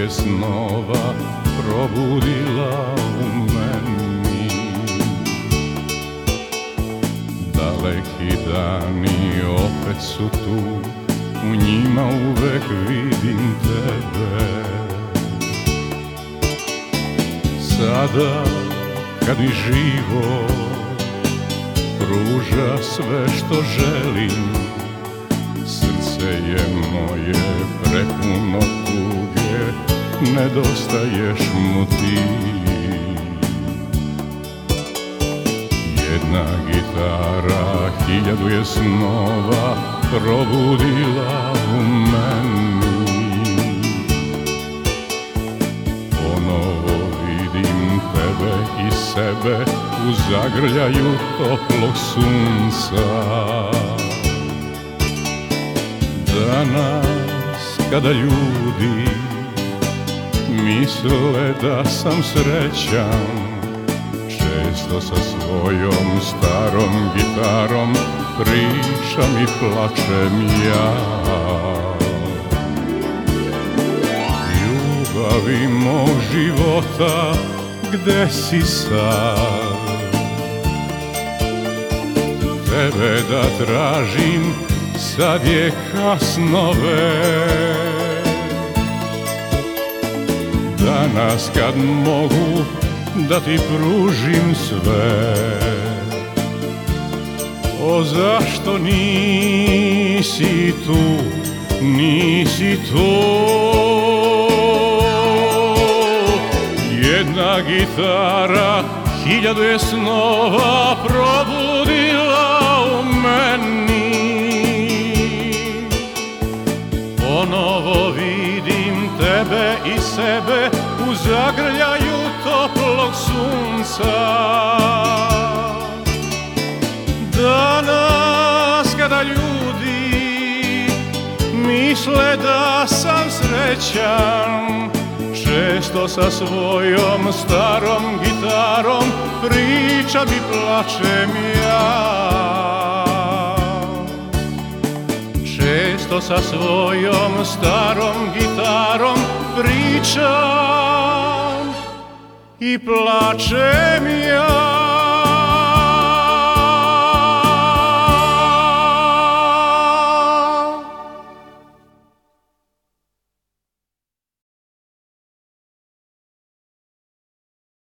je snova probudila u meni. Daleki dani opet su tu, u njima uvek vidim tebe. Sada kad mi živo pruža sve što želim Srce je moje prepuno tuge, nedostaješ mu ti. Jedna gitara, hiljadu je snova probudila u meni. Ponovo vidim tebe i sebe u zagrljaju toplog sunca. Danas kada ljudi misle da sam srećan Često sa svojom starom gitarom pričam i plačem ja Ljubavi mog života, gde si sad? Tebe da tražim, sad je kasno već. Danas kad mogu da ti pružim sve. O zašto nisi tu, nisi tu? Jedna gitara, hiljadu je snova probudila Ponovo vidim tebe i sebe u zagrljaju toplog sunca. Danas kada ljudi misle da sam srećan Često sa svojom starom gitarom pričam i plačem ja Često sa svojom starom gitarom pričam. I plačem ja